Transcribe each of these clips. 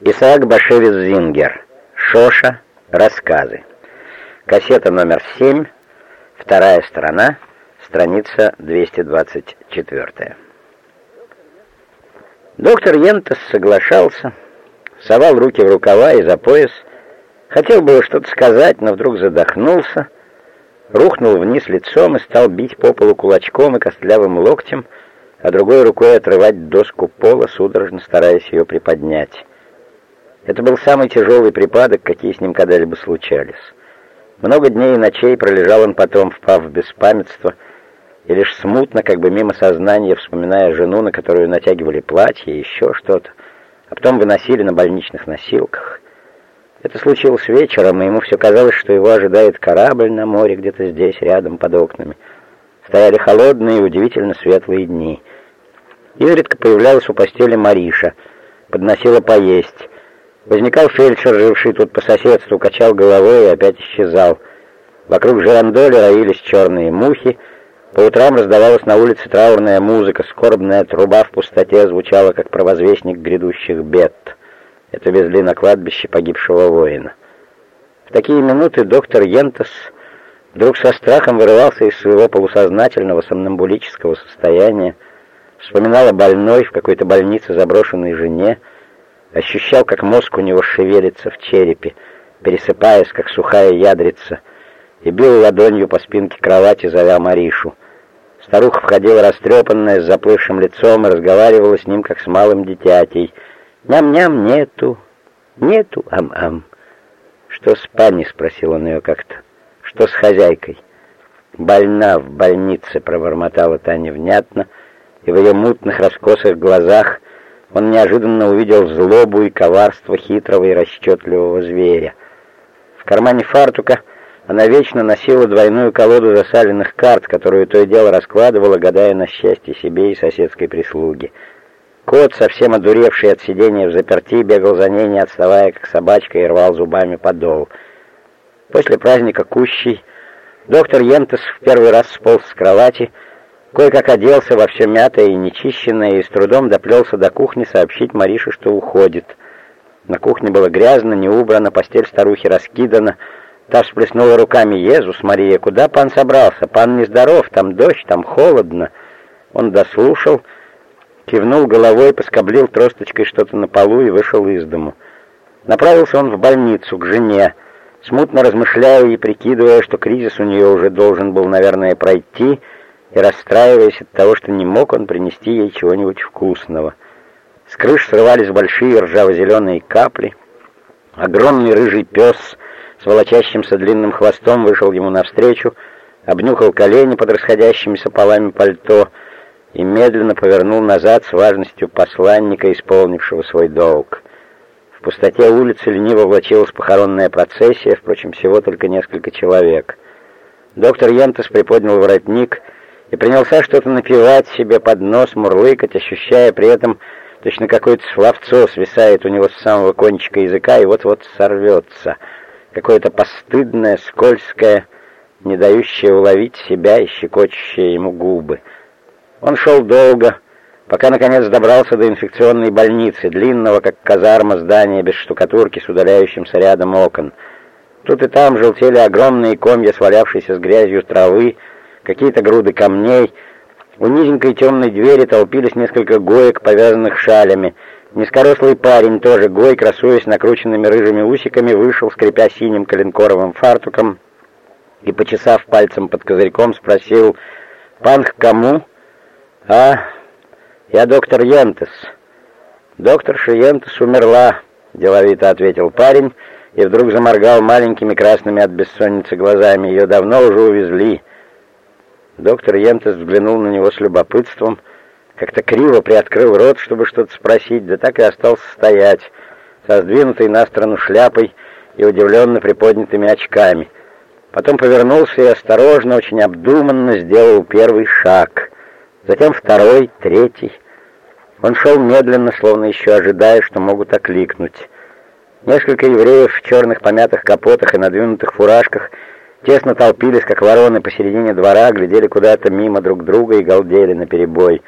Исаак Башевец Зингер. Шоша. Рассказы. Кассета номер 7. Вторая сторона. Страница 224. Доктор Йентес соглашался, совал руки в рукава и за пояс, хотел было что-то сказать, но вдруг задохнулся, рухнул вниз лицом и стал бить по полу кулачком и костлявым локтем, а другой рукой отрывать доску пола, судорожно стараясь ее приподнять. Это был самый тяжелый припадок, какие с ним когда-либо случались. Много дней и ночей пролежал он потом, впав в беспамятство, и лишь смутно, как бы мимо сознания, вспоминая жену, на которую натягивали платье и еще что-то, а потом выносили на больничных носилках. Это случилось вечером, и ему все казалось, что его ожидает корабль на море где-то здесь, рядом, под окнами. Стояли холодные и удивительно светлые дни. Изредка появлялась у постели Мариша, подносила поесть, Возникал фельдшер, живший тут по соседству, качал головой и опять исчезал. Вокруг жерандоли роились черные мухи. По утрам раздавалась на улице траурная музыка, скорбная труба в пустоте звучала, как провозвестник грядущих бед. Это везли на кладбище погибшего воина. В такие минуты доктор Йентес вдруг со страхом вырывался из своего полусознательного сомнамбулического состояния, вспоминал о больной в какой-то больнице заброшенной жене, ощущал, как мозг у него шевелится в черепе, пересыпаясь, как сухая ядрица, и бил ладонью по спинке кровати, зовя Маришу. Старуха входила растрепанная, с заплывшим лицом, и разговаривала с ним, как с малым дитятей. «Ням-ням, нету, нету, ам-ам». «Что с пани?» — спросил он ее как-то. «Что с хозяйкой?» «Больна в больнице», — пробормотала Таня внятно, и в ее мутных раскосых глазах он неожиданно увидел злобу и коварство хитрого и расчетливого зверя. В кармане фартука она вечно носила двойную колоду засаленных карт, которую то и дело раскладывала, гадая на счастье себе и соседской прислуги. Кот, совсем одуревший от сидения в заперти, бегал за ней, не отставая, как собачка, и рвал зубами подол. После праздника Кущей доктор Йентес в первый раз сполз с кровати, Кое-как оделся во все мятое и нечищенное и с трудом доплелся до кухни сообщить Марише, что уходит. На кухне было грязно, не убрано, постель старухи раскидана. Та всплеснула руками. «Езус, Мария, куда пан собрался? Пан нездоров, там дождь, там холодно». Он дослушал, кивнул головой, поскоблил тросточкой что-то на полу и вышел из дому. Направился он в больницу, к жене, смутно размышляя и прикидывая, что кризис у нее уже должен был, наверное, пройти, и расстраиваясь от того, что не мог он принести ей чего-нибудь вкусного. С крыш срывались большие ржаво-зеленые капли. Огромный рыжий пес с волочащимся длинным хвостом вышел ему навстречу, обнюхал колени под расходящимися полами пальто и медленно повернул назад с важностью посланника, исполнившего свой долг. В пустоте улицы лениво влачилась похоронная процессия, впрочем, всего только несколько человек. Доктор Янтес приподнял воротник — и принялся что-то напевать себе под нос, мурлыкать, ощущая при этом точно какое-то словцо свисает у него с самого кончика языка и вот-вот сорвется. Какое-то постыдное, скользкое, не дающее уловить себя и щекочущее ему губы. Он шел долго, пока наконец добрался до инфекционной больницы, длинного, как казарма здания без штукатурки с удаляющимся рядом окон. Тут и там желтели огромные комья свалявшейся с грязью травы, какие-то груды камней. У низенькой темной двери толпились несколько гоек, повязанных шалями. Низкорослый парень, тоже гой, красуясь накрученными рыжими усиками, вышел, скрипя синим коленкоровым фартуком, и, почесав пальцем под козырьком, спросил, «Пан кому?» «А, я доктор Йентес». «Докторша Йентес умерла», — деловито ответил парень, и вдруг заморгал маленькими красными от бессонницы глазами. «Ее давно уже увезли». Доктор Йентес взглянул на него с любопытством, как-то криво приоткрыл рот, чтобы что-то спросить, да так и остался стоять, со сдвинутой на сторону шляпой и удивленно приподнятыми очками. Потом повернулся и осторожно, очень обдуманно сделал первый шаг, затем второй, третий. Он шел медленно, словно еще ожидая, что могут окликнуть. Несколько евреев в черных помятых капотах и надвинутых фуражках — тесно толпились, как вороны посередине двора, глядели куда-то мимо друг друга и галдели наперебой.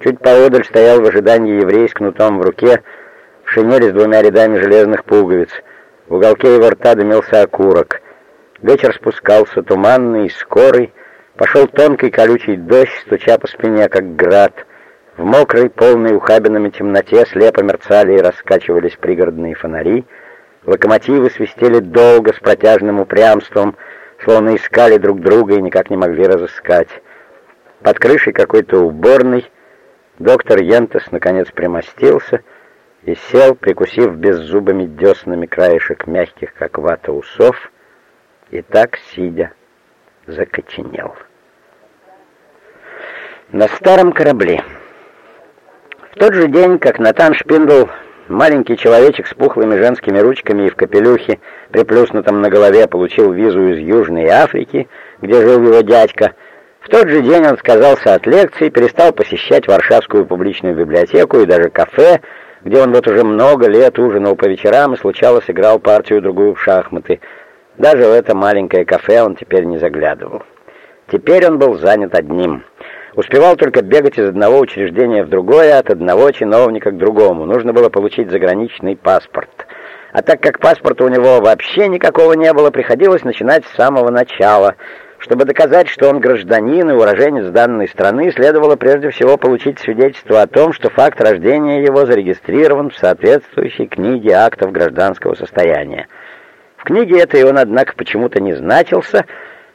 Чуть поодаль стоял в ожидании еврей с кнутом в руке, в шинели с двумя рядами железных пуговиц. В уголке его рта дымился окурок. Вечер спускался туманный скорый. Пошел тонкий колючий дождь, стуча по спине, как град. В мокрой, полной ухабинами темноте слепо мерцали и раскачивались пригородные фонари. Локомотивы свистели долго, с протяжным упрямством, словно искали друг друга и никак не могли разыскать. Под крышей какой-то уборной доктор Йентес наконец примостился и сел, прикусив беззубыми деснами краешек мягких, как вата, усов, и так, сидя, закоченел. На старом корабле. В тот же день, как Натан Шпиндл, маленький человечек с пухлыми женскими ручками и в капелюхе, приплюснутом на голове, получил визу из Южной Африки, где жил его дядька, в тот же день он отказался от лекций, перестал посещать Варшавскую публичную библиотеку и даже кафе, где он вот уже много лет ужинал по вечерам и случалось играл партию-другую в шахматы. Даже в это маленькое кафе он теперь не заглядывал. Теперь он был занят одним. Успевал только бегать из одного учреждения в другое, от одного чиновника к другому. Нужно было получить заграничный паспорт. А так как паспорта у него вообще никакого не было, приходилось начинать с самого начала – чтобы доказать, что он гражданин и уроженец данной страны, следовало прежде всего получить свидетельство о том, что факт рождения его зарегистрирован в соответствующей книге актов гражданского состояния. В книге этой он, однако, почему-то не значился,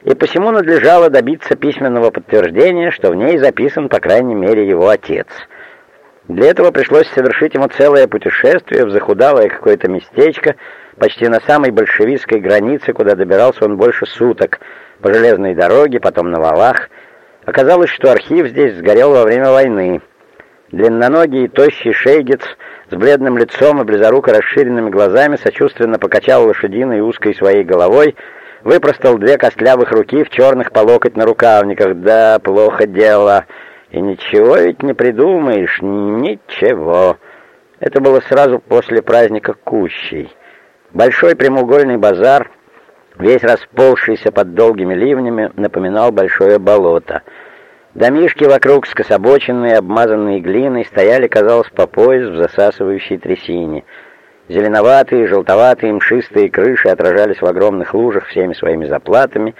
и посему надлежало добиться письменного подтверждения, что в ней записан, по крайней мере, его отец. Для этого пришлось совершить ему целое путешествие в захудалое какое-то местечко, почти на самой большевистской границе, куда добирался он больше суток – по железной дороге, потом на валах. Оказалось, что архив здесь сгорел во время войны. Длинноногий и тощий шейгец с бледным лицом и близоруко расширенными глазами сочувственно покачал лошадиной узкой своей головой, выпростал две костлявых руки в черных по локоть на рукавниках. Да, плохо дело. И ничего ведь не придумаешь, ничего. Это было сразу после праздника Кущей. Большой прямоугольный базар весь расползшийся под долгими ливнями, напоминал большое болото. Домишки вокруг, скособоченные, обмазанные глиной, стояли, казалось, по пояс в засасывающей трясине. Зеленоватые, желтоватые, мшистые крыши отражались в огромных лужах всеми своими заплатами,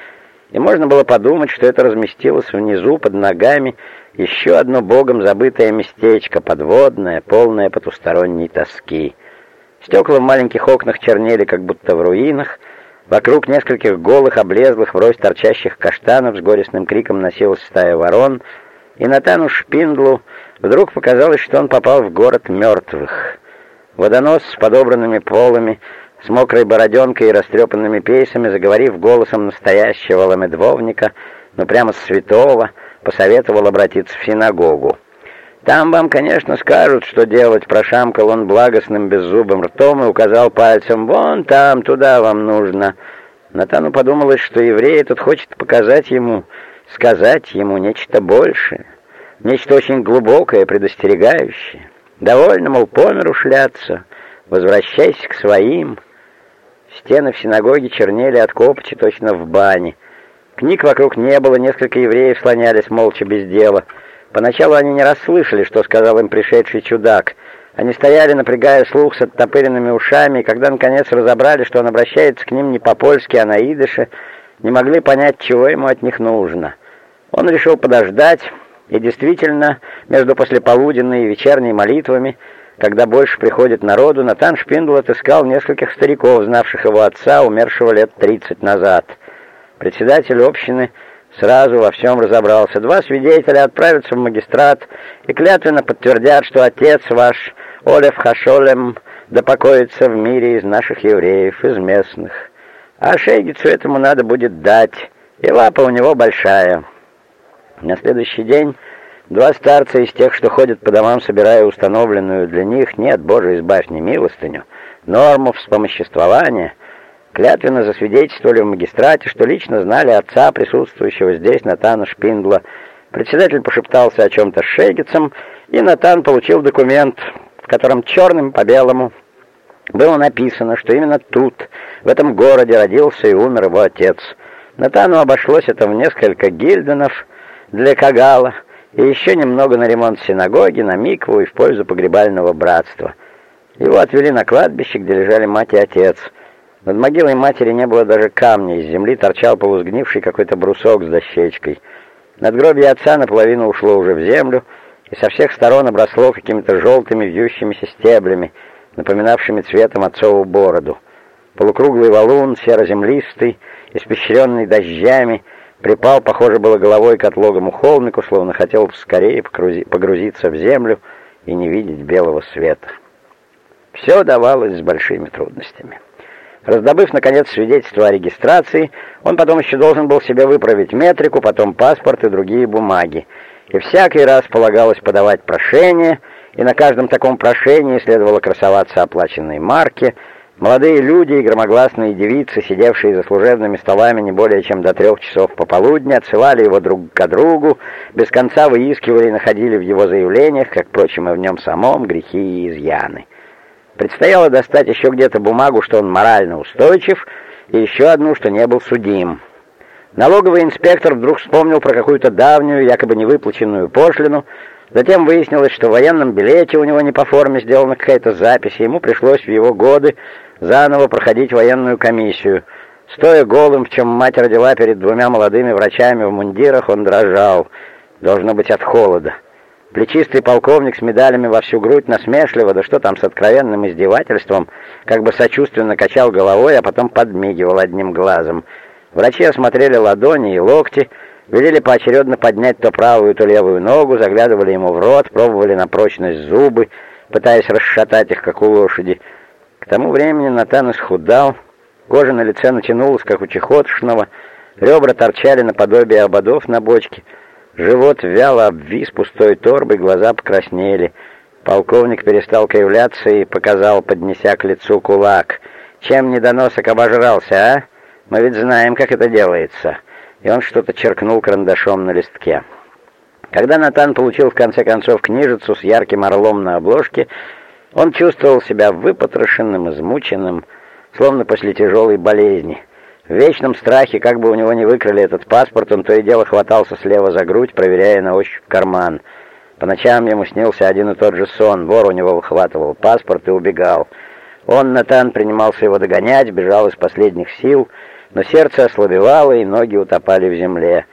и можно было подумать, что это разместилось внизу, под ногами, еще одно богом забытое местечко, подводное, полное потусторонней тоски. Стекла в маленьких окнах чернели, как будто в руинах, Вокруг нескольких голых, облезлых, врозь торчащих каштанов с горестным криком носилась стая ворон, и Натану Шпиндлу вдруг показалось, что он попал в город мертвых. Водонос с подобранными полами, с мокрой бороденкой и растрепанными пейсами, заговорив голосом настоящего ламедвовника, но прямо святого, посоветовал обратиться в синагогу. Там вам, конечно, скажут, что делать, прошамкал он благостным беззубым ртом и указал пальцем, вон там, туда вам нужно. Натану подумалось, что еврей этот хочет показать ему, сказать ему нечто большее, нечто очень глубокое, предостерегающее. Довольно, мол, по миру шляться, возвращайся к своим. Стены в синагоге чернели от копочи точно в бане. Книг вокруг не было, несколько евреев слонялись молча без дела — Поначалу они не расслышали, что сказал им пришедший чудак. Они стояли, напрягая слух с оттопыренными ушами, и когда наконец разобрали, что он обращается к ним не по-польски, а на идыше, не могли понять, чего ему от них нужно. Он решил подождать, и действительно, между послеполуденной и вечерней молитвами, когда больше приходит народу, Натан Шпиндл отыскал нескольких стариков, знавших его отца, умершего лет 30 назад. Председатель общины сразу во всем разобрался. Два свидетеля отправятся в магистрат и клятвенно подтвердят, что отец ваш, Олев Хашолем, да покоится в мире из наших евреев, из местных. А Шейгицу этому надо будет дать, и лапа у него большая. На следующий день два старца из тех, что ходят по домам, собирая установленную для них, нет, Боже, избавь, не милостыню, норму вспомоществования — клятвенно засвидетельствовали в магистрате, что лично знали отца, присутствующего здесь, Натана Шпиндла. Председатель пошептался о чем-то с Шейгицем, и Натан получил документ, в котором черным по белому было написано, что именно тут, в этом городе, родился и умер его отец. Натану обошлось это в несколько гильденов для Кагала, и еще немного на ремонт синагоги, на микву и в пользу погребального братства. Его отвели на кладбище, где лежали мать и отец. Над могилой матери не было даже камня, из земли торчал полузгнивший какой-то брусок с дощечкой. Надгробие отца наполовину ушло уже в землю, и со всех сторон обросло какими-то желтыми вьющимися стеблями, напоминавшими цветом отцову бороду. Полукруглый валун, серо-землистый, испещренный дождями, припал, похоже было, головой к отлогому холмику, словно хотел скорее погрузиться в землю и не видеть белого света. Все давалось с большими трудностями. Раздобыв, наконец, свидетельство о регистрации, он потом еще должен был себе выправить метрику, потом паспорт и другие бумаги. И всякий раз полагалось подавать прошение, и на каждом таком прошении следовало красоваться оплаченной марке. Молодые люди и громогласные девицы, сидевшие за служебными столами не более чем до трех часов пополудни, отсылали его друг к другу, без конца выискивали и находили в его заявлениях, как, впрочем, и в нем самом, грехи и изъяны. Предстояло достать еще где-то бумагу, что он морально устойчив, и еще одну, что не был судим. Налоговый инспектор вдруг вспомнил про какую-то давнюю, якобы невыплаченную пошлину. Затем выяснилось, что в военном билете у него не по форме сделана какая-то запись, и ему пришлось в его годы заново проходить военную комиссию. Стоя голым, в чем мать родила перед двумя молодыми врачами в мундирах, он дрожал, должно быть, от холода. Плечистый полковник с медалями во всю грудь насмешливо, да что там с откровенным издевательством, как бы сочувственно качал головой, а потом подмигивал одним глазом. Врачи осмотрели ладони и локти, велели поочередно поднять то правую, то левую ногу, заглядывали ему в рот, пробовали на прочность зубы, пытаясь расшатать их, как у лошади. К тому времени Натан исхудал, кожа на лице натянулась, как у чехотшного, ребра торчали наподобие ободов на бочке — Живот вяло обвис пустой торбой, глаза покраснели. Полковник перестал кривляться и показал, поднеся к лицу кулак. «Чем недоносок обожрался, а? Мы ведь знаем, как это делается». И он что-то черкнул карандашом на листке. Когда Натан получил в конце концов книжицу с ярким орлом на обложке, он чувствовал себя выпотрошенным, измученным, словно после тяжелой болезни. В вечном страхе, как бы у него не выкрали этот паспорт, он то и дело хватался слева за грудь, проверяя на ощупь карман. По ночам ему снился один и тот же сон. Вор у него выхватывал паспорт и убегал. Он, Натан, принимался его догонять, бежал из последних сил, но сердце ослабевало, и ноги утопали в земле.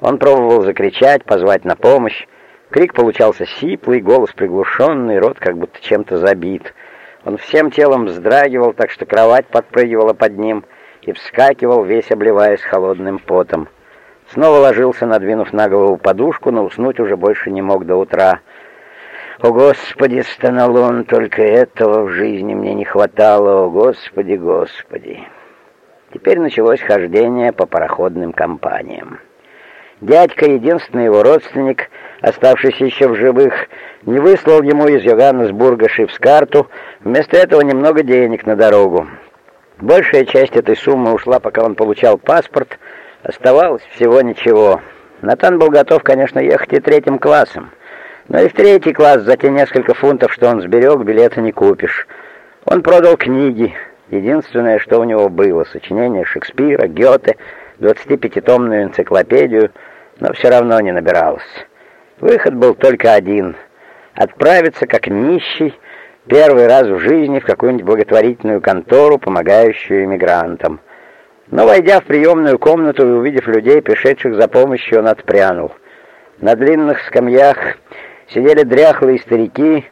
Он пробовал закричать, позвать на помощь. Крик получался сиплый, голос приглушенный, рот как будто чем-то забит. Он всем телом вздрагивал, так что кровать подпрыгивала под ним — и вскакивал, весь обливаясь холодным потом. Снова ложился, надвинув на голову подушку, но уснуть уже больше не мог до утра. «О, Господи!» — стонал он, — «только этого в жизни мне не хватало, о, Господи, Господи!» Теперь началось хождение по пароходным компаниям. Дядька, единственный его родственник, оставшийся еще в живых, не выслал ему из Йоганнесбурга шифскарту, вместо этого немного денег на дорогу. Большая часть этой суммы ушла, пока он получал паспорт. Оставалось всего ничего. Натан был готов, конечно, ехать и третьим классом. Но и в третий класс за те несколько фунтов, что он сберег, билета не купишь. Он продал книги. Единственное, что у него было, сочинение Шекспира, Гёте, 25-томную энциклопедию, но все равно не набиралось. Выход был только один — отправиться как нищий, Первый раз в жизни в какую-нибудь благотворительную контору, помогающую иммигрантам. Но, войдя в приемную комнату и увидев людей, пришедших за помощью, он отпрянул. На длинных скамьях сидели дряхлые старики,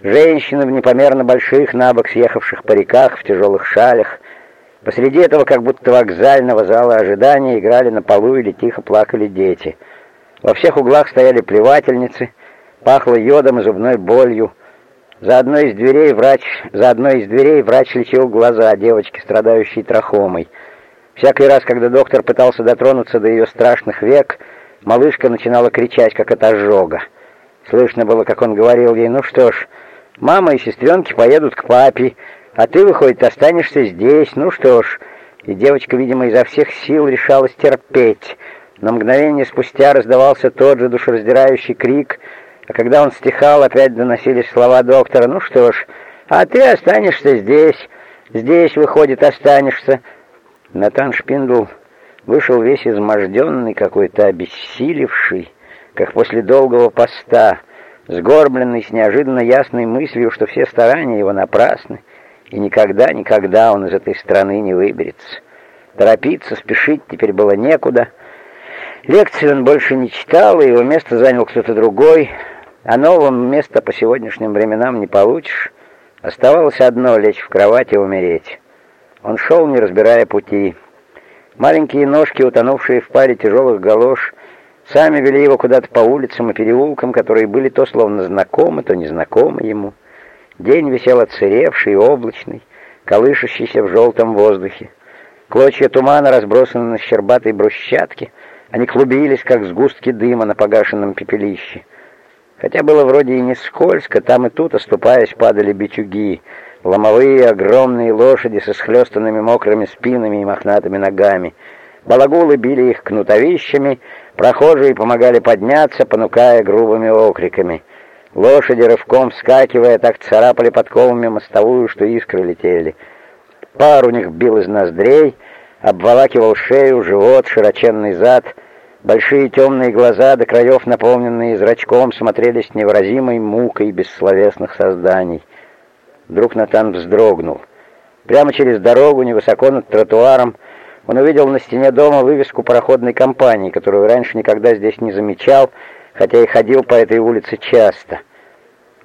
женщины в непомерно больших, набок съехавших париках, в тяжелых шалях. Посреди этого как будто вокзального зала ожидания играли на полу или тихо плакали дети. Во всех углах стояли плевательницы, пахло йодом и зубной болью, за одной из дверей врач, за одной из дверей врач лечил глаза девочки, страдающей трахомой. Всякий раз, когда доктор пытался дотронуться до ее страшных век, малышка начинала кричать, как от ожога. Слышно было, как он говорил ей, ну что ж, мама и сестренки поедут к папе, а ты, выходит, останешься здесь, ну что ж. И девочка, видимо, изо всех сил решалась терпеть. На мгновение спустя раздавался тот же душераздирающий крик — а когда он стихал, опять доносились слова доктора. «Ну что ж, а ты останешься здесь. Здесь, выходит, останешься». Натан Шпиндл вышел весь изможденный, какой-то обессилевший, как после долгого поста. сгорбленный, с неожиданно ясной мыслью, что все старания его напрасны, и никогда-никогда он из этой страны не выберется. Торопиться, спешить теперь было некуда. Лекции он больше не читал, и его место занял кто-то другой, а нового места по сегодняшним временам не получишь. Оставалось одно — лечь в кровать и умереть. Он шел, не разбирая пути. Маленькие ножки, утонувшие в паре тяжелых галош, сами вели его куда-то по улицам и переулкам, которые были то словно знакомы, то незнакомы ему. День висел отсыревший облачный, колышащийся в желтом воздухе. Клочья тумана разбросаны на щербатой брусчатке, они клубились, как сгустки дыма на погашенном пепелище. Хотя было вроде и не скользко, там и тут, оступаясь, падали бичуги, ломовые огромные лошади со схлестанными мокрыми спинами и мохнатыми ногами. Балагулы били их кнутовищами, прохожие помогали подняться, понукая грубыми окриками. Лошади, рывком вскакивая, так царапали подковами мостовую, что искры летели. Пар у них бил из ноздрей, обволакивал шею, живот, широченный зад. Большие темные глаза, до краев наполненные зрачком, смотрели с невыразимой мукой бессловесных созданий. Вдруг Натан вздрогнул. Прямо через дорогу, невысоко над тротуаром, он увидел на стене дома вывеску пароходной компании, которую раньше никогда здесь не замечал, хотя и ходил по этой улице часто.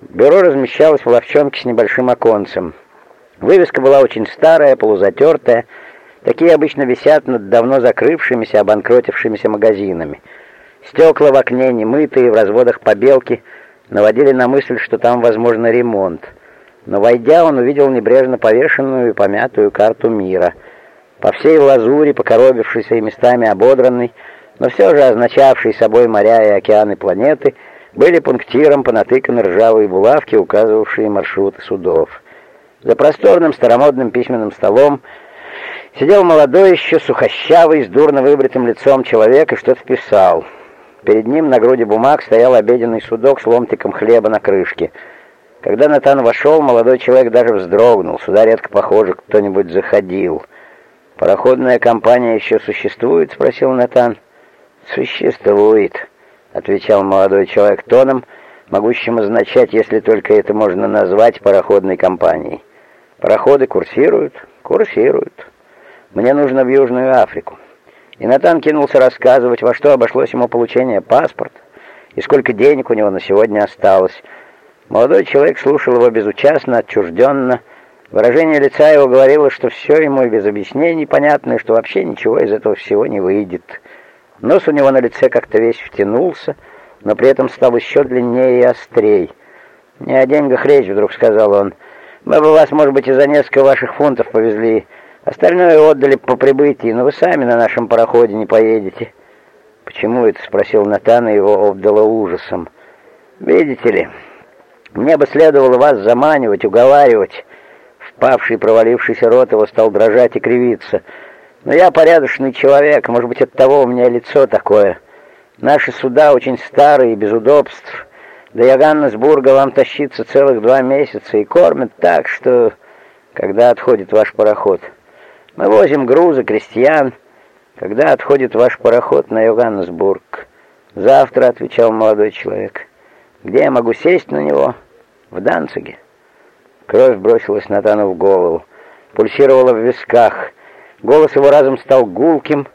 Бюро размещалось в ловчонке с небольшим оконцем. Вывеска была очень старая, полузатертая. Такие обычно висят над давно закрывшимися, обанкротившимися магазинами. Стекла в окне, немытые, в разводах побелки, наводили на мысль, что там, возможно, ремонт. Но, войдя, он увидел небрежно повешенную и помятую карту мира. По всей лазури, покоробившейся и местами ободранной, но все же означавшей собой моря и океаны планеты, были пунктиром понатыканы ржавые булавки, указывавшие маршруты судов. За просторным старомодным письменным столом сидел молодой еще сухощавый, с дурно выбритым лицом человек и что-то писал. Перед ним на груди бумаг стоял обеденный судок с ломтиком хлеба на крышке. Когда Натан вошел, молодой человек даже вздрогнул. Сюда редко, похоже, кто-нибудь заходил. «Пароходная компания еще существует?» — спросил Натан. «Существует», — отвечал молодой человек тоном, могущим означать, если только это можно назвать пароходной компанией. Пароходы курсируют, курсируют. Мне нужно в Южную Африку. И Натан кинулся рассказывать, во что обошлось ему получение паспорта и сколько денег у него на сегодня осталось. Молодой человек слушал его безучастно, отчужденно. Выражение лица его говорило, что все ему и без объяснений понятно, и что вообще ничего из этого всего не выйдет. Нос у него на лице как-то весь втянулся, но при этом стал еще длиннее и острей. «Не о деньгах речь», — вдруг сказал он, — мы бы вас, может быть, и за несколько ваших фунтов повезли. Остальное отдали по прибытии, но вы сами на нашем пароходе не поедете». «Почему это?» — спросил Натан, и его обдало ужасом. «Видите ли, мне бы следовало вас заманивать, уговаривать». Впавший, провалившийся рот его стал дрожать и кривиться. «Но я порядочный человек, может быть, от того у меня лицо такое. Наши суда очень старые, без удобств». До Яганнесбурга вам тащиться целых два месяца и кормят так, что... Когда отходит ваш пароход? Мы возим грузы, крестьян. Когда отходит ваш пароход на Йоганнесбург? Завтра, отвечал молодой человек. Где я могу сесть на него? В Данциге. Кровь бросилась Натану в голову, пульсировала в висках. Голос его разом стал гулким,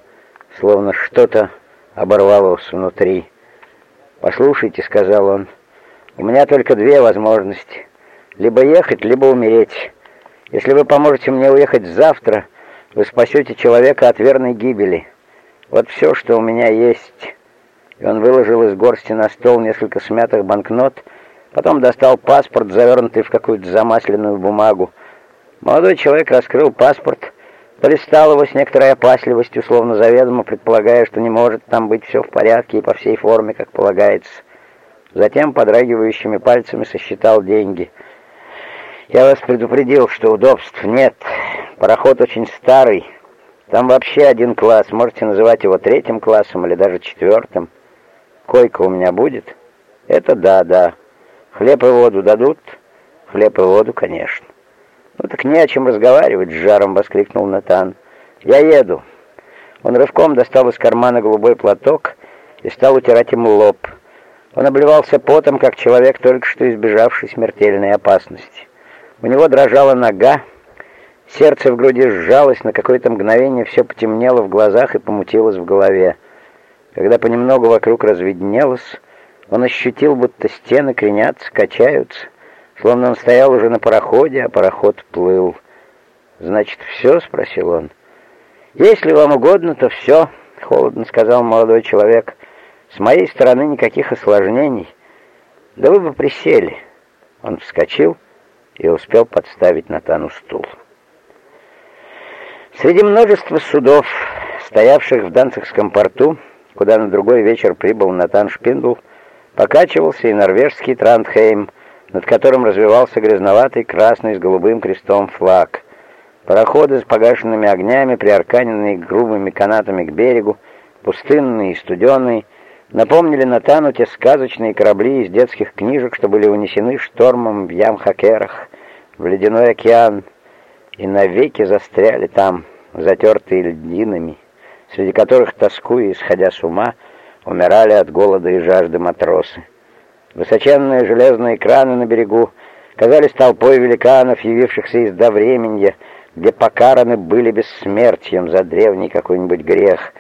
словно что-то оборвалось внутри. «Послушайте», — сказал он, — у меня только две возможности. Либо ехать, либо умереть. Если вы поможете мне уехать завтра, вы спасете человека от верной гибели. Вот все, что у меня есть». И он выложил из горсти на стол несколько смятых банкнот, потом достал паспорт, завернутый в какую-то замасленную бумагу. Молодой человек раскрыл паспорт, полистал его с некоторой опасливостью, словно заведомо предполагая, что не может там быть все в порядке и по всей форме, как полагается. Затем подрагивающими пальцами сосчитал деньги. «Я вас предупредил, что удобств нет. Пароход очень старый. Там вообще один класс. Можете называть его третьим классом или даже четвертым. Койка у меня будет?» «Это да, да. Хлеб и воду дадут?» «Хлеб и воду, конечно». «Ну так не о чем разговаривать», — с жаром воскликнул Натан. «Я еду». Он рывком достал из кармана голубой платок и стал утирать ему лоб. Он обливался потом, как человек, только что избежавший смертельной опасности. У него дрожала нога, сердце в груди сжалось, на какое-то мгновение все потемнело в глазах и помутилось в голове. Когда понемногу вокруг разведнелось, он ощутил, будто стены кренятся, качаются, словно он стоял уже на пароходе, а пароход плыл. «Значит, все?» — спросил он. «Если вам угодно, то все», — холодно сказал молодой человек. «С моей стороны никаких осложнений. Да вы бы присели». Он вскочил и успел подставить Натану стул. Среди множества судов, стоявших в Данцигском порту, куда на другой вечер прибыл Натан Шпиндл, покачивался и норвежский Трандхейм, над которым развивался грязноватый красный с голубым крестом флаг. Пароходы с погашенными огнями, приарканенные грубыми канатами к берегу, пустынные и студеные, напомнили Натану те сказочные корабли из детских книжек, что были унесены штормом в Ямхакерах, в ледяной океан, и навеки застряли там, затертые льдинами среди которых, тоскуя и сходя с ума, умирали от голода и жажды матросы. Высоченные железные краны на берегу казались толпой великанов, явившихся из довременья, где покараны были бессмертием за древний какой-нибудь грех.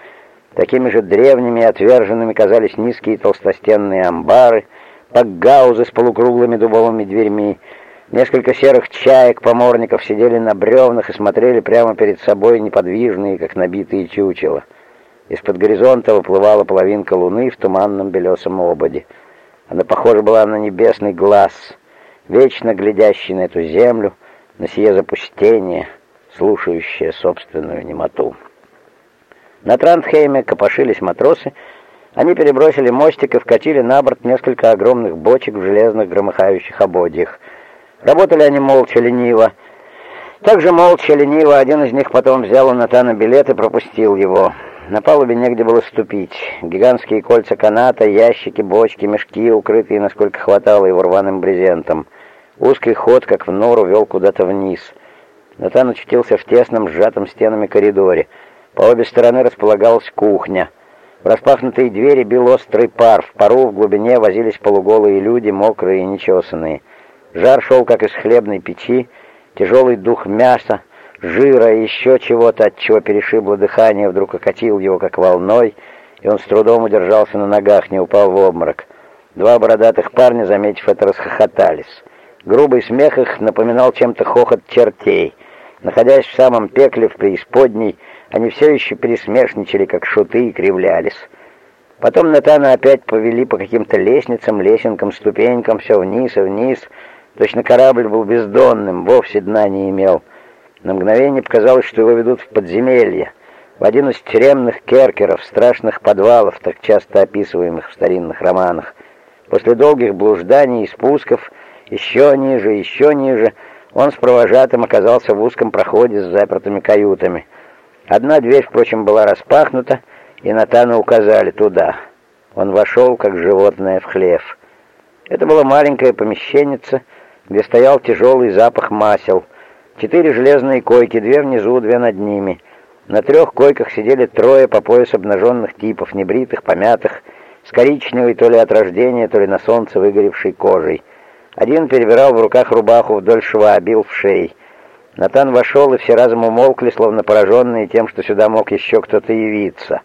Такими же древними и отверженными казались низкие толстостенные амбары, пакгаузы с полукруглыми дубовыми дверьми, Несколько серых чаек-поморников сидели на бревнах и смотрели прямо перед собой, неподвижные, как набитые чучела. Из-под горизонта выплывала половинка луны в туманном белесом ободе. Она похожа была на небесный глаз, вечно глядящий на эту землю, на сие запустение, слушающее собственную немоту. На Трандхейме копошились матросы, они перебросили мостик и вкатили на борт несколько огромных бочек в железных громыхающих ободьях — Работали они молча, лениво. Также молча, лениво, один из них потом взял у Натана билет и пропустил его. На палубе негде было ступить. Гигантские кольца каната, ящики, бочки, мешки, укрытые, насколько хватало, его рваным брезентом. Узкий ход, как в нору, вел куда-то вниз. Натан очутился в тесном, сжатом стенами коридоре. По обе стороны располагалась кухня. В распахнутые двери бил острый пар. В пару в глубине возились полуголые люди, мокрые и нечесанные. Жар шел, как из хлебной печи, тяжелый дух мяса, жира и еще чего-то, от чего перешибло дыхание, вдруг окатил его, как волной, и он с трудом удержался на ногах, не упал в обморок. Два бородатых парня, заметив это, расхохотались. Грубый смех их напоминал чем-то хохот чертей. Находясь в самом пекле, в преисподней, они все еще пересмешничали, как шуты, и кривлялись. Потом Натана опять повели по каким-то лестницам, лесенкам, ступенькам, все вниз и вниз, Точно корабль был бездонным, вовсе дна не имел. На мгновение показалось, что его ведут в подземелье, в один из тюремных керкеров, страшных подвалов, так часто описываемых в старинных романах. После долгих блужданий и спусков, еще ниже, еще ниже, он с провожатым оказался в узком проходе с запертыми каютами. Одна дверь, впрочем, была распахнута, и Натану указали туда. Он вошел, как животное, в хлев. Это было маленькое помещенце, где стоял тяжелый запах масел. Четыре железные койки, две внизу, две над ними. На трех койках сидели трое по пояс обнаженных типов, небритых, помятых, с коричневой то ли от рождения, то ли на солнце выгоревшей кожей. Один перебирал в руках рубаху вдоль шва, бил в шеи. Натан вошел, и все разом умолкли, словно пораженные тем, что сюда мог еще кто-то явиться.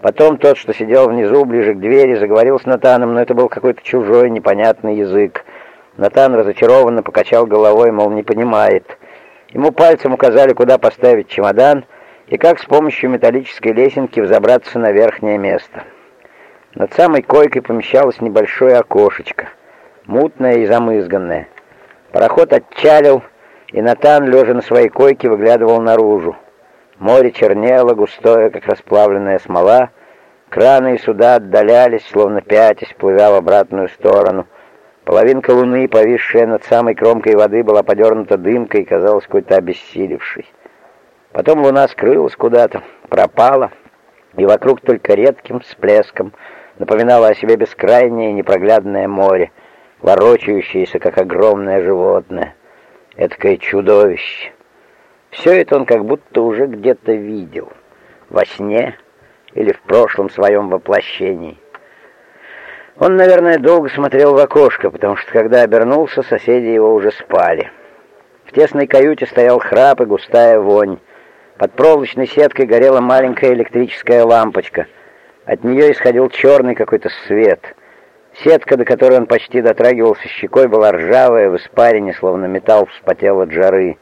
Потом тот, что сидел внизу, ближе к двери, заговорил с Натаном, но это был какой-то чужой, непонятный язык. Натан разочарованно покачал головой, мол, не понимает. Ему пальцем указали, куда поставить чемодан и как с помощью металлической лесенки взобраться на верхнее место. Над самой койкой помещалось небольшое окошечко, мутное и замызганное. Пароход отчалил, и Натан, лежа на своей койке, выглядывал наружу. Море чернело, густое, как расплавленная смола. Краны и суда отдалялись, словно пятясь, плывя в обратную сторону — Половинка луны, повисшая над самой кромкой воды, была подернута дымкой и казалась какой-то обессилевшей. Потом луна скрылась куда-то, пропала, и вокруг только редким всплеском напоминало о себе бескрайнее непроглядное море, ворочающееся, как огромное животное, эдакое чудовище. Все это он как будто уже где-то видел, во сне или в прошлом своем воплощении. Он, наверное, долго смотрел в окошко, потому что, когда обернулся, соседи его уже спали. В тесной каюте стоял храп и густая вонь. Под проволочной сеткой горела маленькая электрическая лампочка. От нее исходил черный какой-то свет. Сетка, до которой он почти дотрагивался щекой, была ржавая, в испарине, словно металл вспотел от жары.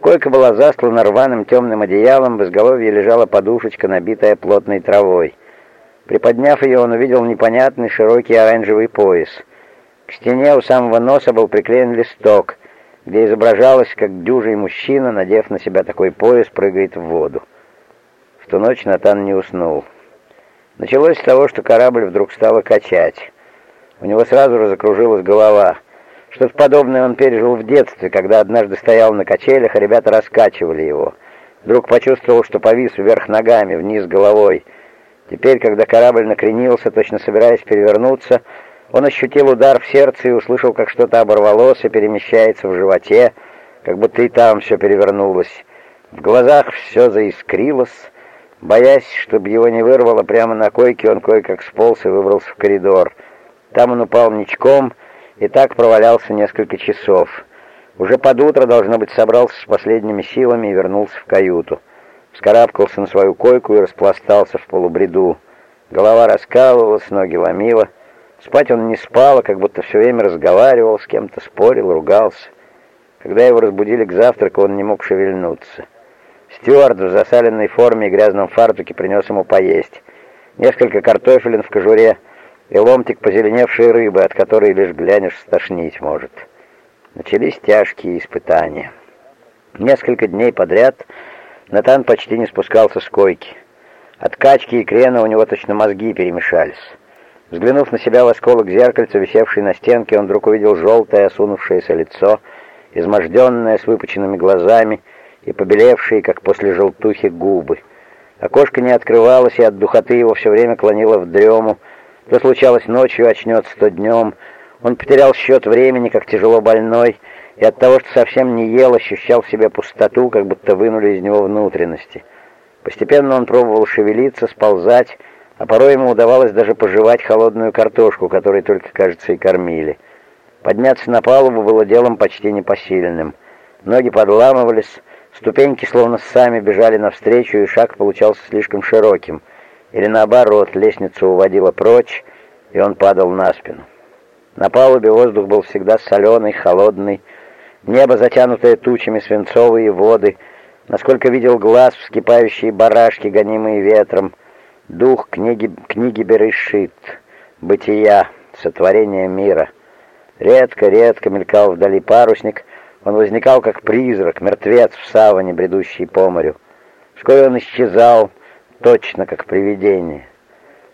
Койка была застлана рваным темным одеялом, в изголовье лежала подушечка, набитая плотной травой. Приподняв ее, он увидел непонятный широкий оранжевый пояс. К стене у самого носа был приклеен листок, где изображалось, как дюжий мужчина, надев на себя такой пояс, прыгает в воду. В ту ночь Натан не уснул. Началось с того, что корабль вдруг стало качать. У него сразу же закружилась голова. Что-то подобное он пережил в детстве, когда однажды стоял на качелях, а ребята раскачивали его. Вдруг почувствовал, что повис вверх ногами, вниз головой — Теперь, когда корабль накренился, точно собираясь перевернуться, он ощутил удар в сердце и услышал, как что-то оборвалось и перемещается в животе, как будто и там все перевернулось. В глазах все заискрилось. Боясь, чтобы его не вырвало прямо на койке, он кое-как сполз и выбрался в коридор. Там он упал ничком и так провалялся несколько часов. Уже под утро, должно быть, собрался с последними силами и вернулся в каюту вскарабкался на свою койку и распластался в полубреду. Голова раскалывалась, ноги ломила. Спать он не спал, а как будто все время разговаривал, с кем-то спорил, ругался. Когда его разбудили к завтраку, он не мог шевельнуться. Стюарт в засаленной форме и грязном фартуке принес ему поесть. Несколько картофелин в кожуре и ломтик позеленевшей рыбы, от которой лишь глянешь стошнить может. Начались тяжкие испытания. Несколько дней подряд Натан почти не спускался с койки. От качки и крена у него точно мозги перемешались. Взглянув на себя в осколок зеркальца, висевший на стенке, он вдруг увидел желтое осунувшееся лицо, изможденное с выпученными глазами и побелевшие, как после желтухи, губы. Окошко не открывалось, и от духоты его все время клонило в дрему. То случалось ночью, очнется, то днем. Он потерял счет времени, как тяжело больной, и от того, что совсем не ел, ощущал в себе пустоту, как будто вынули из него внутренности. Постепенно он пробовал шевелиться, сползать, а порой ему удавалось даже пожевать холодную картошку, которой только, кажется, и кормили. Подняться на палубу было делом почти непосильным. Ноги подламывались, ступеньки словно сами бежали навстречу, и шаг получался слишком широким. Или наоборот, лестница уводила прочь, и он падал на спину. На палубе воздух был всегда соленый, холодный, Небо, затянутое тучами, свинцовые воды, насколько видел глаз, вскипающие барашки, гонимые ветром, дух книги, книги Берешит, бытия, сотворения мира. Редко-редко мелькал вдали парусник, он возникал как призрак, мертвец в саване, бредущий по морю. Вскоре он исчезал, точно как привидение.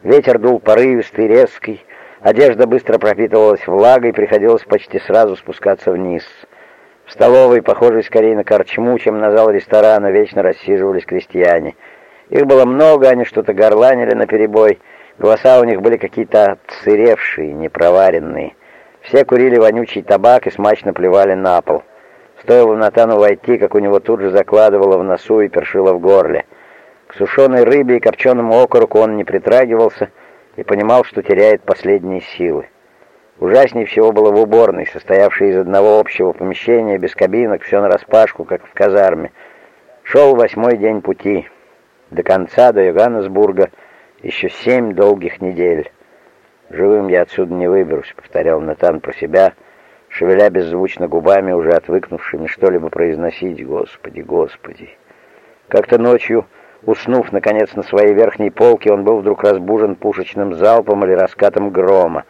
Ветер дул порывистый, резкий, одежда быстро пропитывалась влагой, приходилось почти сразу спускаться вниз — в столовой, похожей скорее на корчму, чем на зал ресторана, вечно рассиживались крестьяне. Их было много, они что-то горланили наперебой. Голоса у них были какие-то отсыревшие, непроваренные. Все курили вонючий табак и смачно плевали на пол. Стоило Натану войти, как у него тут же закладывало в носу и першило в горле. К сушеной рыбе и копченому окороку он не притрагивался и понимал, что теряет последние силы. Ужаснее всего было в уборной, состоявшей из одного общего помещения, без кабинок, все нараспашку, как в казарме. Шел восьмой день пути. До конца, до Йоганнесбурга, еще семь долгих недель. «Живым я отсюда не выберусь», — повторял Натан про себя, шевеля беззвучно губами, уже отвыкнувшими что-либо произносить «Господи, Господи». Как-то ночью, уснув, наконец, на своей верхней полке, он был вдруг разбужен пушечным залпом или раскатом грома.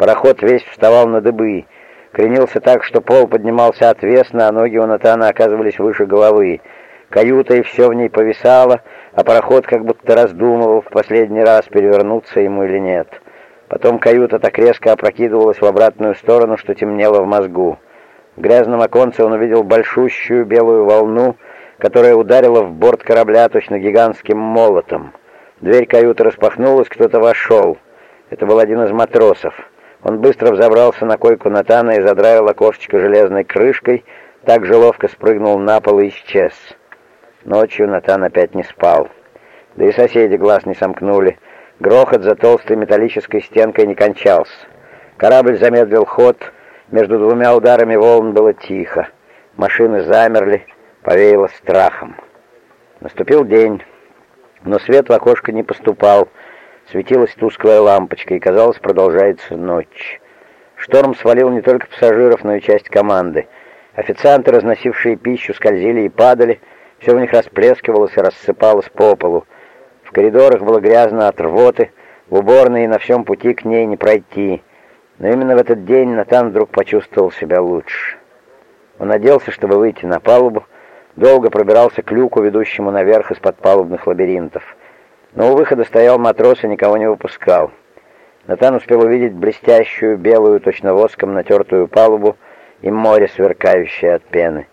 Пароход весь вставал на дыбы, кренился так, что пол поднимался отвесно, а ноги у Натана оказывались выше головы. Каюта и все в ней повисало, а пароход как будто раздумывал в последний раз, перевернуться ему или нет. Потом каюта так резко опрокидывалась в обратную сторону, что темнело в мозгу. В грязном оконце он увидел большущую белую волну, которая ударила в борт корабля точно гигантским молотом. Дверь каюты распахнулась, кто-то вошел. Это был один из матросов. Он быстро взобрался на койку Натана и задраил окошечко железной крышкой, так же ловко спрыгнул на пол и исчез. Ночью Натан опять не спал. Да и соседи глаз не сомкнули. Грохот за толстой металлической стенкой не кончался. Корабль замедлил ход, между двумя ударами волн было тихо. Машины замерли, повеяло страхом. Наступил день, но свет в окошко не поступал. Светилась тусклая лампочка, и, казалось, продолжается ночь. Шторм свалил не только пассажиров, но и часть команды. Официанты, разносившие пищу, скользили и падали, все в них расплескивалось и рассыпалось по полу. В коридорах было грязно от рвоты, в уборной и на всем пути к ней не пройти. Но именно в этот день Натан вдруг почувствовал себя лучше. Он оделся, чтобы выйти на палубу, долго пробирался к люку, ведущему наверх из-под палубных лабиринтов. Но у выхода стоял матрос и никого не выпускал. Натан успел увидеть блестящую, белую, точно воском натертую палубу и море, сверкающее от пены.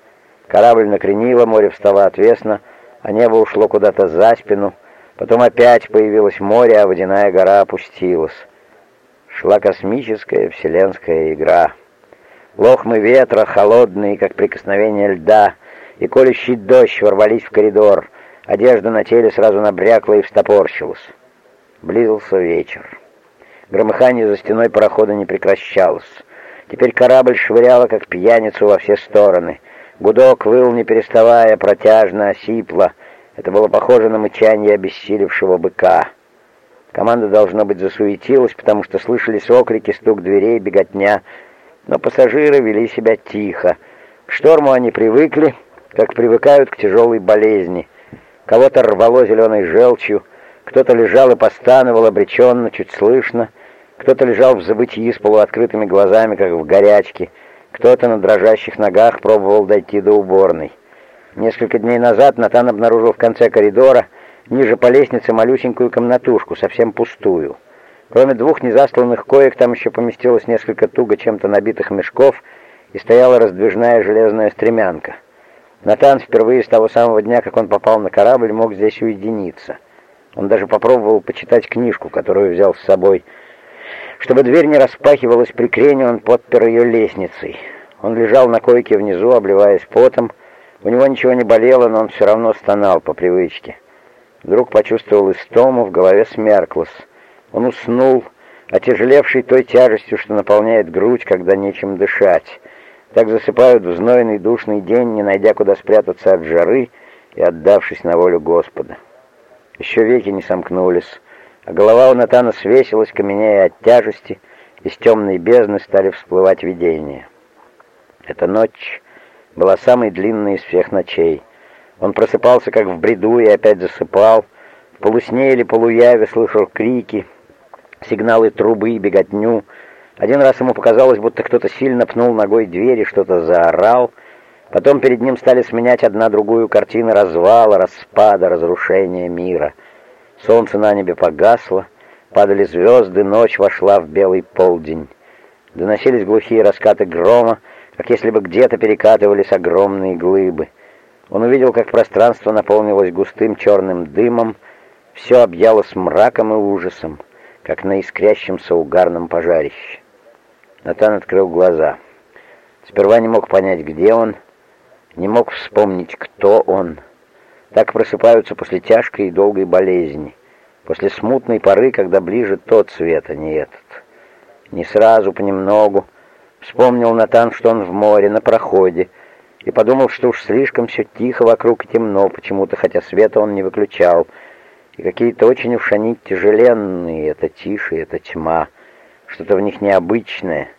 Корабль накренило, море встало отвесно, а небо ушло куда-то за спину — Потом опять появилось море, а водяная гора опустилась. Шла космическая вселенская игра. Лохмы ветра, холодные, как прикосновение льда, и колющий дождь ворвались в коридор. Одежда на теле сразу набрякла и встопорщилась. Близился вечер. Громыхание за стеной парохода не прекращалось. Теперь корабль швыряло, как пьяницу, во все стороны. Гудок выл, не переставая, протяжно, осипло — это было похоже на мычание обессилевшего быка. Команда, должно быть, засуетилась, потому что слышались окрики, стук дверей, беготня. Но пассажиры вели себя тихо. К шторму они привыкли, как привыкают к тяжелой болезни. Кого-то рвало зеленой желчью, кто-то лежал и постановал обреченно, чуть слышно, кто-то лежал в забытии с полуоткрытыми глазами, как в горячке, кто-то на дрожащих ногах пробовал дойти до уборной. Несколько дней назад Натан обнаружил в конце коридора, ниже по лестнице, малюсенькую комнатушку, совсем пустую. Кроме двух незасланных коек, там еще поместилось несколько туго чем-то набитых мешков и стояла раздвижная железная стремянка. Натан впервые с того самого дня, как он попал на корабль, мог здесь уединиться. Он даже попробовал почитать книжку, которую взял с собой. Чтобы дверь не распахивалась при крене, он подпер ее лестницей. Он лежал на койке внизу, обливаясь потом, у него ничего не болело, но он все равно стонал по привычке. Вдруг почувствовал истому, в голове смерклось. Он уснул, отяжелевший той тяжестью, что наполняет грудь, когда нечем дышать. Так засыпают в знойный душный день, не найдя куда спрятаться от жары и отдавшись на волю Господа. Еще веки не сомкнулись, а голова у Натана свесилась, каменея от тяжести, из темной бездны стали всплывать видения. Эта ночь была самой длинной из всех ночей. Он просыпался как в бреду и опять засыпал. В полусне или полуяве слышал крики, сигналы трубы беготню. Один раз ему показалось, будто кто-то сильно пнул ногой дверь и что-то заорал. Потом перед ним стали сменять одна другую картины развала, распада, разрушения мира. Солнце на небе погасло, падали звезды, ночь вошла в белый полдень. Доносились глухие раскаты грома, как если бы где-то перекатывались огромные глыбы. Он увидел, как пространство наполнилось густым черным дымом, все объялось мраком и ужасом, как на искрящемся угарном пожарище. Натан открыл глаза. Сперва не мог понять, где он, не мог вспомнить, кто он. Так просыпаются после тяжкой и долгой болезни, после смутной поры, когда ближе тот свет, а не этот. Не сразу, понемногу, Вспомнил Натан, что он в море, на проходе, и подумал, что уж слишком все тихо вокруг и темно почему-то, хотя света он не выключал. И какие-то очень уж они тяжеленные, это тише, это тьма, что-то в них необычное.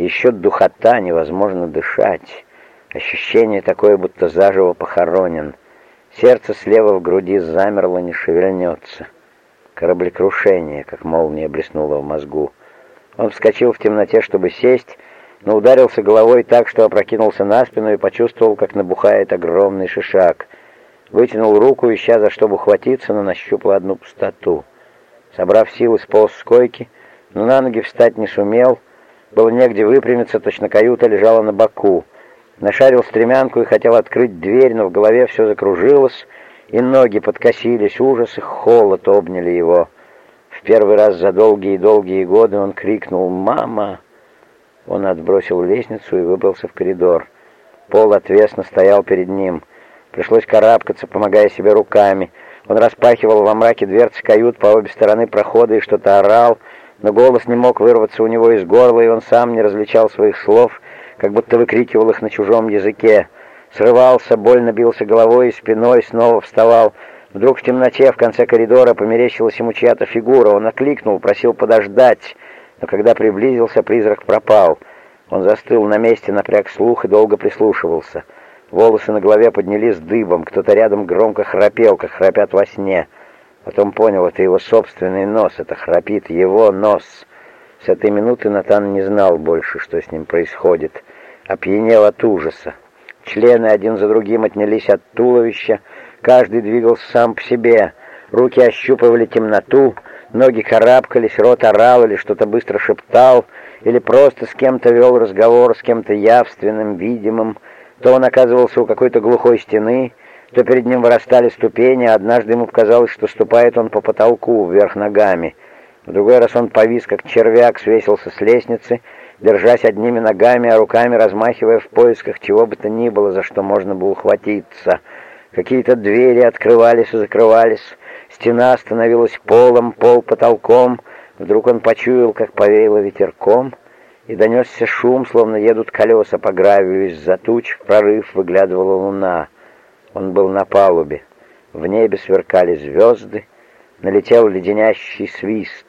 Еще духота, невозможно дышать. Ощущение такое, будто заживо похоронен. Сердце слева в груди замерло, не шевельнется. Кораблекрушение, как молния блеснула в мозгу. Он вскочил в темноте, чтобы сесть, но ударился головой так, что опрокинулся на спину и почувствовал, как набухает огромный шишак. Вытянул руку, ища за что бы ухватиться, но нащупал одну пустоту. Собрав силы, сполз с койки, но на ноги встать не сумел. Было негде выпрямиться, точно каюта лежала на боку. Нашарил стремянку и хотел открыть дверь, но в голове все закружилось, и ноги подкосились, ужас и холод обняли его. В первый раз за долгие-долгие годы он крикнул «Мама!» Он отбросил лестницу и выбрался в коридор. Пол отвесно стоял перед ним. Пришлось карабкаться, помогая себе руками. Он распахивал во мраке дверцы кают по обе стороны прохода и что-то орал, но голос не мог вырваться у него из горла, и он сам не различал своих слов, как будто выкрикивал их на чужом языке. Срывался, больно бился головой и спиной, снова вставал. Вдруг в темноте в конце коридора померещилась ему чья-то фигура. Он окликнул, просил подождать, но когда приблизился, призрак пропал. Он застыл на месте, напряг слух и долго прислушивался. Волосы на голове поднялись дыбом, кто-то рядом громко храпел, как храпят во сне. Потом понял, это его собственный нос, это храпит его нос. С этой минуты Натан не знал больше, что с ним происходит. Опьянел от ужаса. Члены один за другим отнялись от туловища, каждый двигался сам по себе. Руки ощупывали темноту, ноги карабкались, рот орал или что-то быстро шептал, или просто с кем-то вел разговор, с кем-то явственным, видимым. То он оказывался у какой-то глухой стены, то перед ним вырастали ступени, а однажды ему показалось, что ступает он по потолку вверх ногами. В другой раз он повис, как червяк, свесился с лестницы, держась одними ногами, а руками размахивая в поисках чего бы то ни было, за что можно было ухватиться. Какие-то двери открывались и закрывались, стена становилась полом, пол потолком. Вдруг он почуял, как повеяло ветерком, и донесся шум, словно едут колеса по гравию из-за туч, в прорыв выглядывала луна — он был на палубе. В небе сверкали звезды, налетел леденящий свист.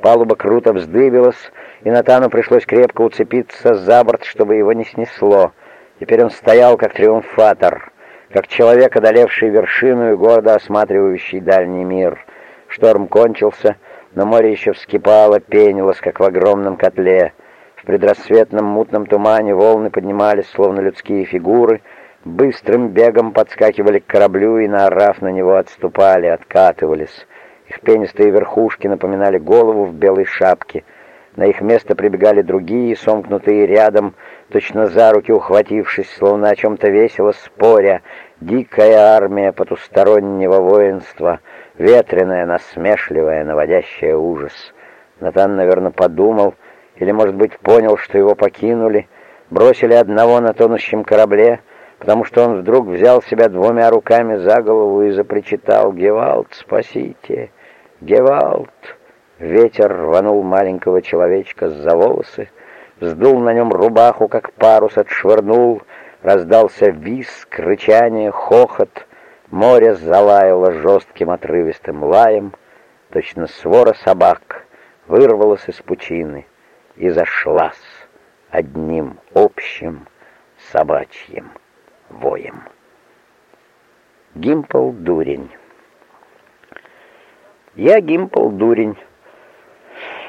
Палуба круто вздыбилась, и Натану пришлось крепко уцепиться за борт, чтобы его не снесло. Теперь он стоял, как триумфатор, как человек, одолевший вершину и гордо осматривающий дальний мир. Шторм кончился, но море еще вскипало, пенилось, как в огромном котле. В предрассветном мутном тумане волны поднимались, словно людские фигуры — быстрым бегом подскакивали к кораблю и, наорав на него, отступали, откатывались. Их пенистые верхушки напоминали голову в белой шапке. На их место прибегали другие, сомкнутые рядом, точно за руки ухватившись, словно о чем-то весело споря. Дикая армия потустороннего воинства, ветреная, насмешливая, наводящая ужас. Натан, наверное, подумал, или, может быть, понял, что его покинули, бросили одного на тонущем корабле — потому что он вдруг взял себя двумя руками за голову и запричитал «Гевалд, спасите! Гевалд!» Ветер рванул маленького человечка за волосы, вздул на нем рубаху, как парус отшвырнул, раздался виск, рычание, хохот, море залаяло жестким отрывистым лаем, точно свора собак вырвалась из пучины и зашлась одним общим собачьим воем. Гимпл дурень. Я Гимпл дурень.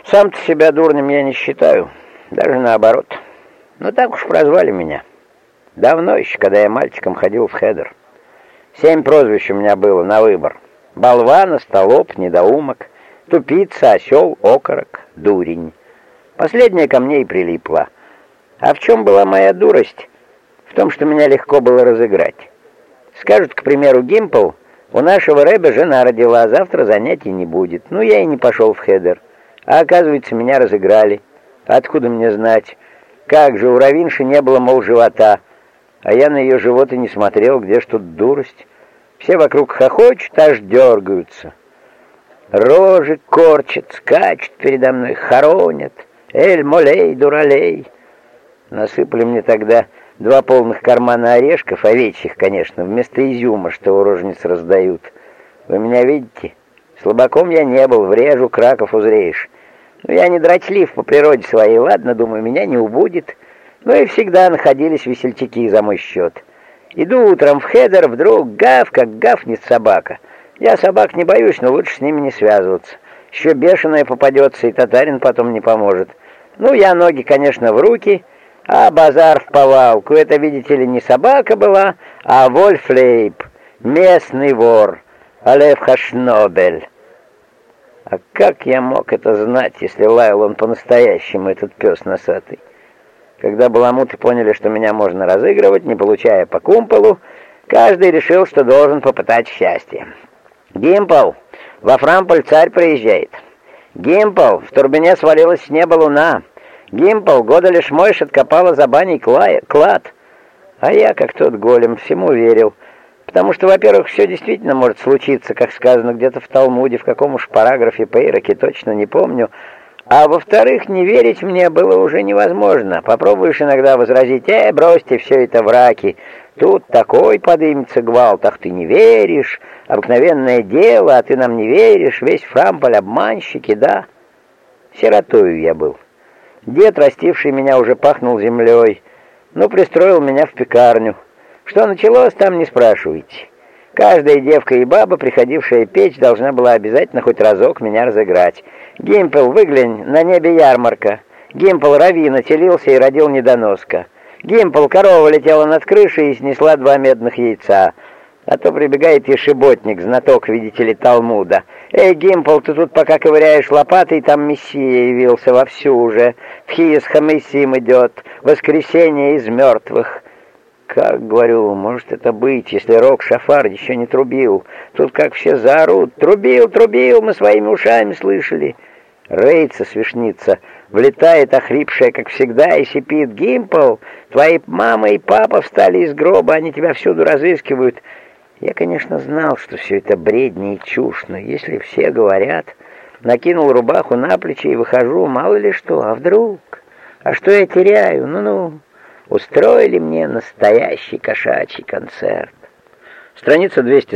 Сам-то себя дурным я не считаю, даже наоборот. Но так уж прозвали меня. Давно еще, когда я мальчиком ходил в хедер. Семь прозвищ у меня было на выбор. Болван, остолоп, недоумок, тупица, осел, окорок, дурень. Последняя ко мне и прилипла. А в чем была моя дурость? В том, что меня легко было разыграть. Скажут, к примеру, Гимпл, у нашего Рэба жена родила, а завтра занятий не будет. Ну, я и не пошел в хедер. А оказывается, меня разыграли. Откуда мне знать? Как же, у Равинши не было, мол, живота. А я на ее живот и не смотрел, где ж тут дурость. Все вокруг хохочут, аж дергаются. Рожи корчат, скачут передо мной, хоронят. Эль, молей, дуралей. Насыпали мне тогда Два полных кармана орешков, овечьих, конечно, вместо изюма, что у рожниц раздают. Вы меня видите? Слабаком я не был, врежу, краков узреешь. Но я не дрочлив по природе своей, ладно, думаю, меня не убудет. Ну и всегда находились весельчаки за мой счет. Иду утром в хедер, вдруг гав, как гафнет собака. Я собак не боюсь, но лучше с ними не связываться. Еще бешеная попадется, и татарин потом не поможет. Ну, я ноги, конечно, в руки, а базар в повалку. Это, видите ли, не собака была, а Вольфлейб, местный вор, Алев Хашнобель. А как я мог это знать, если лаял он по-настоящему, этот пес носатый? Когда баламуты поняли, что меня можно разыгрывать, не получая по кумполу, каждый решил, что должен попытать счастье. «Гимпл, во Фрамполь царь приезжает. Гимпл, в турбине свалилась с неба луна. Гимпл года лишь мойш откопала за баней клад. А я, как тот голем, всему верил. Потому что, во-первых, все действительно может случиться, как сказано где-то в Талмуде, в каком уж параграфе Пейроке, точно не помню. А во-вторых, не верить мне было уже невозможно. Попробуешь иногда возразить, «Э, бросьте все это враки, тут такой подымется гвалт, ах ты не веришь, обыкновенное дело, а ты нам не веришь, весь Фрамполь обманщики, да?» Сиротою я был. Дед, растивший меня, уже пахнул землей, ну, пристроил меня в пекарню. Что началось, там не спрашивайте. Каждая девка и баба, приходившая печь, должна была обязательно хоть разок меня разыграть. Гимпел, выглянь, на небе ярмарка. Гимпел, равина, телился и родил недоноска. Гимпел, корова летела над крышей и снесла два медных яйца. А то прибегает ешеботник, знаток, видите ли, Талмуда. «Эй, Гимпл, ты тут пока ковыряешь лопатой, там Мессия явился вовсю уже. Тхиес Хамисим идет, воскресенье из мертвых». Как, говорю, может это быть, если Рок Шафар еще не трубил? Тут как все заорут. Трубил, трубил, мы своими ушами слышали. Рейца свешница, влетает охрипшая, как всегда, и сипит. Гимпл, твои мама и папа встали из гроба, они тебя всюду разыскивают. Я, конечно, знал, что все это бредни и чушь, но если все говорят... Накинул рубаху на плечи и выхожу, мало ли что, а вдруг? А что я теряю? Ну-ну... Устроили мне настоящий кошачий концерт. Страница 200.